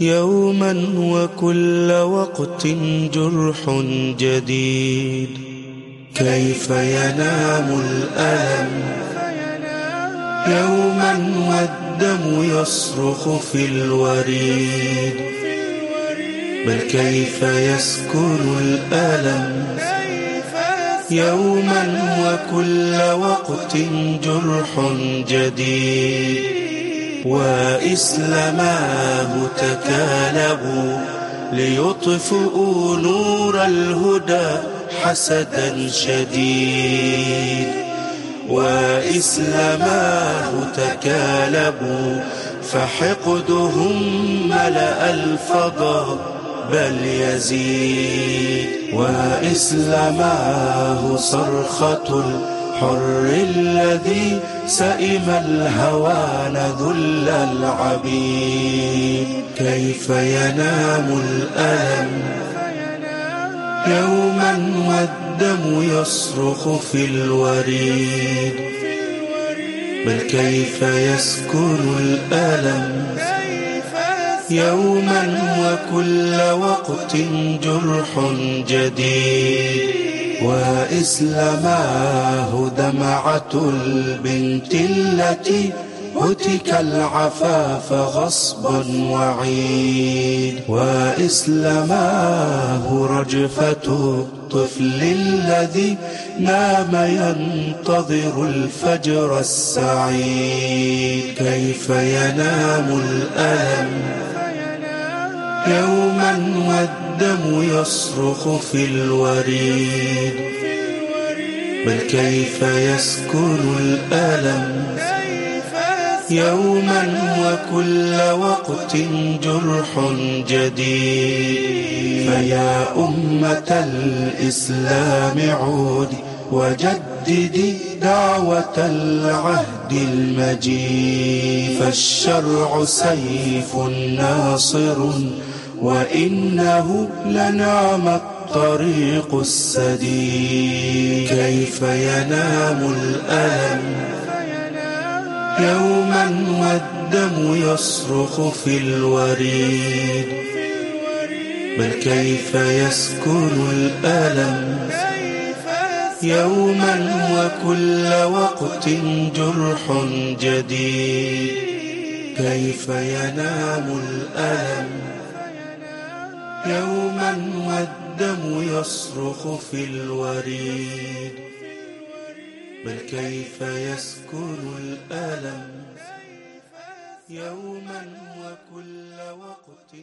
يوما وكل وقت جرح جديد. كيف ينام الألم؟ يوما والدم يصرخ في الوريد. بل كيف يسكن الألم؟ يوما وكل وقت جرح جديد. وإسلماه تكالبوا ليطفئوا نور الهدى حسدا شديد. وإسلماه تكالبوا فحقدهم ملأ الفضاء بل يزيد. وإسلاماه صرخة الحر الذي سئم الهوان ذل العبيد. كيف ينام الألم؟ يوما والدم يصرخ في الوريد. بل كيف يسكن الألم؟ يوما وكل وقت جرح جديد. وإسلماه دمعة البنت التي هتك العفاف غصبا وعيد. وإسلماه رجفة الطفل الذي نام ينتظر الفجر السعيد. كيف ينام الألم يوما والدم يصرخ في الوريد. بل كيف يسكن الألم يوما وكل وقت جرح جديد. فيا أمة الإسلام عودي وجددي دعوة العهد المجيد. فالشرع سيف ناصر وإنه لنعم الطريق السديد. كيف ينام الألم يوما والدم يصرخ في الوريد. بل كيف يسكن الألم؟ يوما وكل وقت جرح جديد. كيف ينام الألم؟ يوما والدم يصرخ في الوريد. بل كيف يسكن الألم يوما وكل وقت